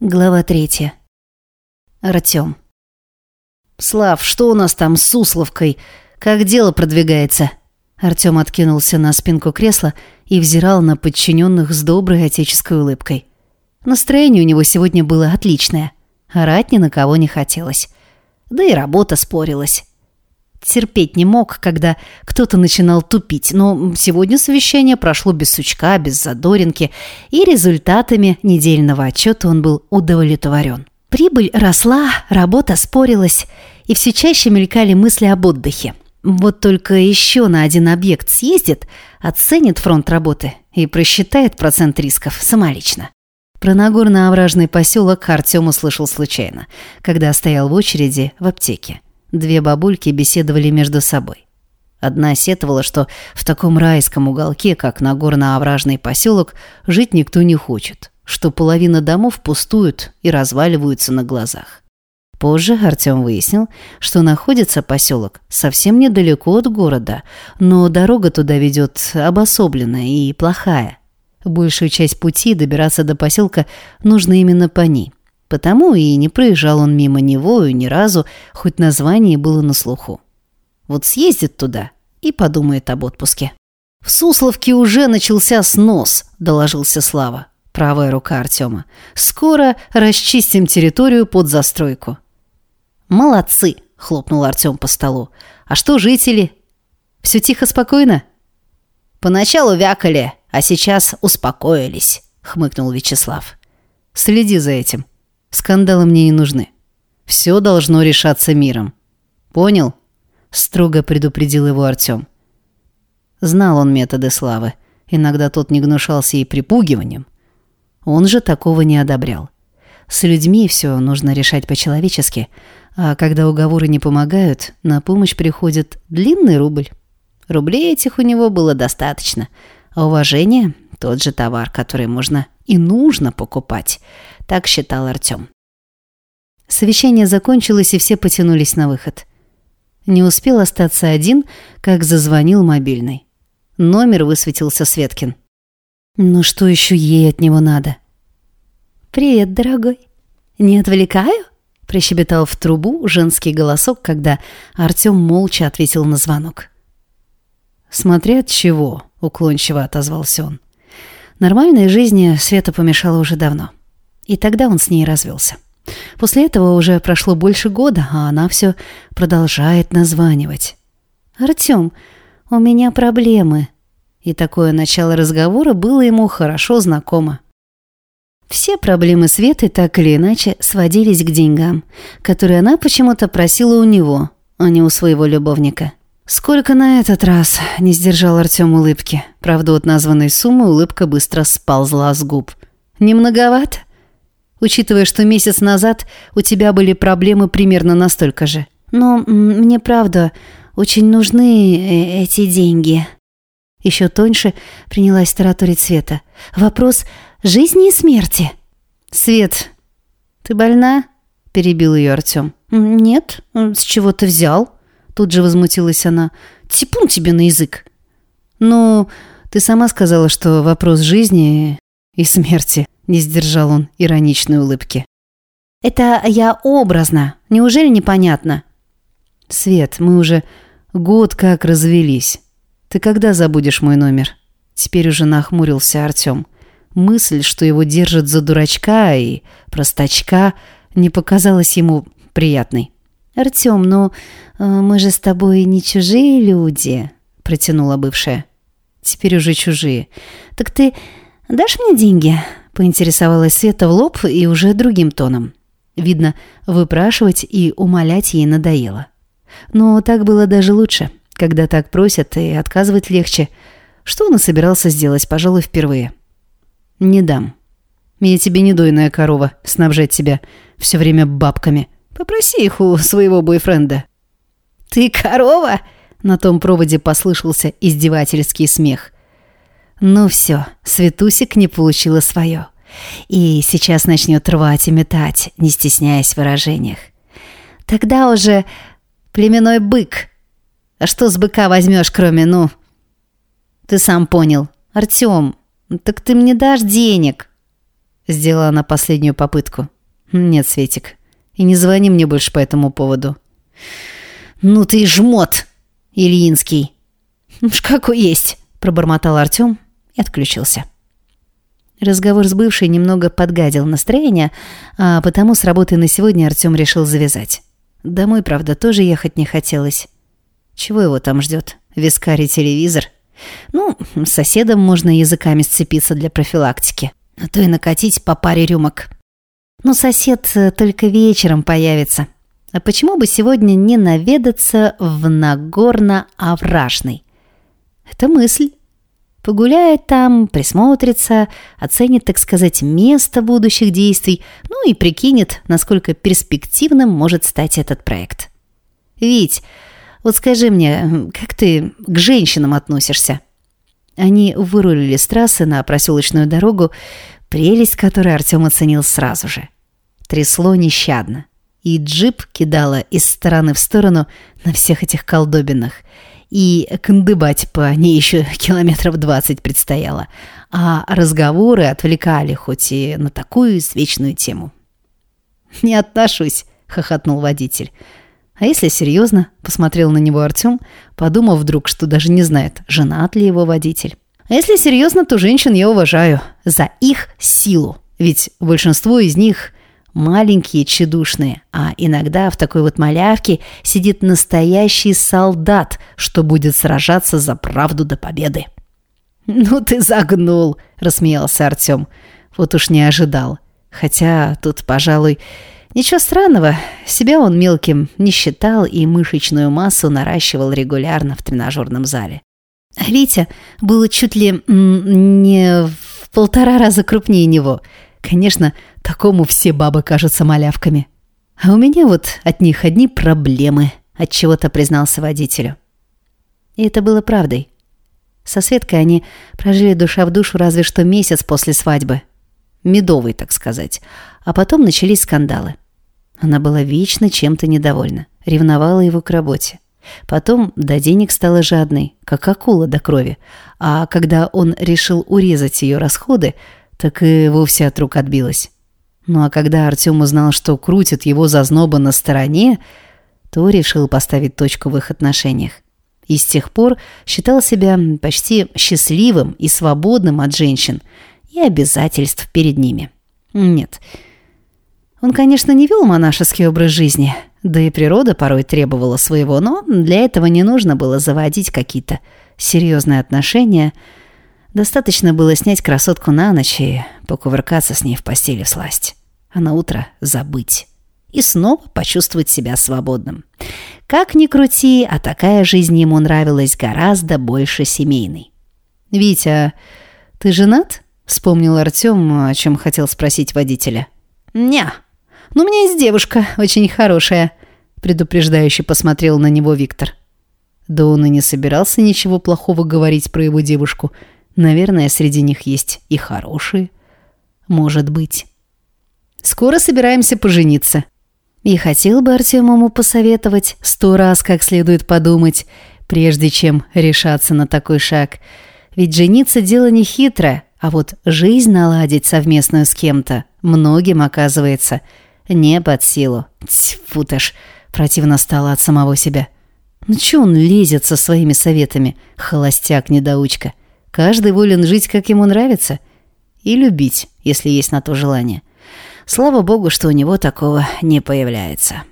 Глава третья. Артём. «Слав, что у нас там с Сусловкой? Как дело продвигается?» Артём откинулся на спинку кресла и взирал на подчиненных с доброй отеческой улыбкой. Настроение у него сегодня было отличное. Орать ни на кого не хотелось. Да и работа спорилась. Терпеть не мог, когда кто-то начинал тупить, но сегодня совещание прошло без сучка, без задоринки, и результатами недельного отчета он был удовлетворен. Прибыль росла, работа спорилась, и все чаще мелькали мысли об отдыхе. Вот только еще на один объект съездит, оценит фронт работы и просчитает процент рисков самолично. Про Нагорно-овражный поселок Артем услышал случайно, когда стоял в очереди в аптеке. Две бабульки беседовали между собой. Одна сетовала, что в таком райском уголке, как Нагорно-Овражный поселок, жить никто не хочет, что половина домов пустуют и разваливаются на глазах. Позже Артем выяснил, что находится поселок совсем недалеко от города, но дорога туда ведет обособленная и плохая. Большую часть пути добираться до поселка нужно именно по ней. Потому и не проезжал он мимо него и ни разу, хоть название было на слуху. Вот съездит туда и подумает об отпуске. «В Сусловке уже начался снос», – доложился Слава, правая рука Артема. «Скоро расчистим территорию под застройку». «Молодцы!» – хлопнул Артем по столу. «А что жители? Все тихо, спокойно?» «Поначалу вякали, а сейчас успокоились», – хмыкнул Вячеслав. «Следи за этим», Скандалы мне не нужны. Все должно решаться миром. Понял? Строго предупредил его Артем. Знал он методы славы. Иногда тот не гнушался и припугиванием. Он же такого не одобрял. С людьми все нужно решать по-человечески, а когда уговоры не помогают, на помощь приходит длинный рубль. Рублей этих у него было достаточно, а уважение – тот же товар, который можно и нужно покупать. Так считал Артем. Совещание закончилось, и все потянулись на выход. Не успел остаться один, как зазвонил мобильный. Номер высветился Светкин. «Ну что еще ей от него надо?» «Привет, дорогой. Не отвлекаю?» Прищебетал в трубу женский голосок, когда Артем молча ответил на звонок. «Смотря от чего», — уклончиво отозвался он. Нормальной жизни Света помешала уже давно. И тогда он с ней развелся. После этого уже прошло больше года, а она все продолжает названивать. «Артем, у меня проблемы». И такое начало разговора было ему хорошо знакомо. Все проблемы Светы так или иначе сводились к деньгам, которые она почему-то просила у него, а не у своего любовника. «Сколько на этот раз?» – не сдержал Артем улыбки. Правда, от названной суммы улыбка быстро сползла с губ. «Не многовато?» Учитывая, что месяц назад у тебя были проблемы примерно настолько же. Но мне правда очень нужны э, эти деньги. Еще тоньше принялась тараторить Света. Вопрос жизни и смерти. Свет, ты больна? Перебил ее Артем. Нет, с чего ты взял? Тут же возмутилась она. Типун тебе на язык. Ну, ты сама сказала, что вопрос жизни и смерти. Не сдержал он ироничной улыбки. «Это я образно. Неужели непонятно?» «Свет, мы уже год как развелись. Ты когда забудешь мой номер?» Теперь уже нахмурился Артем. Мысль, что его держат за дурачка и простачка, не показалась ему приятной. «Артем, ну э, мы же с тобой не чужие люди», — протянула бывшая. «Теперь уже чужие. Так ты дашь мне деньги?» Поинтересовалась Света в лоб и уже другим тоном. Видно, выпрашивать и умолять ей надоело. Но так было даже лучше. Когда так просят, и отказывать легче. Что он и собирался сделать, пожалуй, впервые. «Не дам. Я тебе не дойная корова, снабжать тебя все время бабками. Попроси их у своего бойфренда». «Ты корова?» На том проводе послышался издевательский смех. Ну все, Светусик не получила свое. И сейчас начнет рвать и метать, не стесняясь в выражениях. Тогда уже племенной бык. А что с быка возьмешь, кроме, ну... Ты сам понял. Артем, так ты мне дашь денег? Сделала она последнюю попытку. «Нет, Светик, и не звони мне больше по этому поводу». «Ну ты жмот, Ильинский!» «Уж какой есть!» – пробормотал Артем и отключился. Разговор с бывшей немного подгадил настроение, а потому с работы на сегодня Артем решил завязать. Домой, правда, тоже ехать не хотелось. Чего его там ждет? Вискарь и телевизор? Ну, с соседом можно языками сцепиться для профилактики, а то и накатить по паре рюмок. Но сосед э, только вечером появится. А почему бы сегодня не наведаться в Нагорно-Овражный? Это мысль. Погуляет там, присмотрится, оценит, так сказать, место будущих действий, ну и прикинет, насколько перспективным может стать этот проект. Вить, вот скажи мне, как ты к женщинам относишься? Они вырулили с трассы на проселочную дорогу, прелесть которой Артем оценил сразу же. Трясло нещадно, и джип кидало из стороны в сторону на всех этих колдобинах – и кандыбать по ней еще километров двадцать предстояло, а разговоры отвлекали хоть и на такую свечную тему. «Не отношусь», — хохотнул водитель. «А если серьезно?» — посмотрел на него Артем, подумав вдруг, что даже не знает, женат ли его водитель. «А если серьезно, то женщин я уважаю за их силу, ведь большинство из них маленькие, тщедушные, а иногда в такой вот малявке сидит настоящий солдат, что будет сражаться за правду до победы. «Ну ты загнул!» – рассмеялся Артем. Вот уж не ожидал. Хотя тут, пожалуй, ничего странного. Себя он мелким не считал и мышечную массу наращивал регулярно в тренажерном зале. А Витя был чуть ли не в полтора раза крупнее него. Конечно, Такому все бабы кажутся малявками. А у меня вот от них одни проблемы, от чего-то признался водителю. И это было правдой. Со Светкой они прожили душа в душу разве что месяц после свадьбы. Медовый, так сказать. А потом начались скандалы. Она была вечно чем-то недовольна, ревновала его к работе. Потом до денег стала жадной, как акула до крови. А когда он решил урезать ее расходы, так и вовсе от рук отбилась. Ну а когда Артем узнал, что крутит его зазноба на стороне, то решил поставить точку в их отношениях. И с тех пор считал себя почти счастливым и свободным от женщин и обязательств перед ними. Нет. Он, конечно, не вел монашеский образ жизни, да и природа порой требовала своего, но для этого не нужно было заводить какие-то серьезные отношения. Достаточно было снять красотку на ночь и покувыркаться с ней в постели сласть а на утро забыть. И снова почувствовать себя свободным. Как ни крути, а такая жизнь ему нравилась гораздо больше семейной. «Витя, ты женат?» — вспомнил Артем, о чем хотел спросить водителя. «Ня, но у меня есть девушка, очень хорошая», — предупреждающе посмотрел на него Виктор. Да он и не собирался ничего плохого говорить про его девушку. Наверное, среди них есть и хорошие. Может быть. Скоро собираемся пожениться». И хотел бы Артем посоветовать сто раз как следует подумать, прежде чем решаться на такой шаг. Ведь жениться дело не хитрое, а вот жизнь наладить совместную с кем-то многим, оказывается, не под силу. Тьфу ты ж, противно стало от самого себя. Ну чё он лезет со своими советами, холостяк-недоучка? Каждый волен жить, как ему нравится. И любить, если есть на то желание. Слава богу, что у него такого не появляется.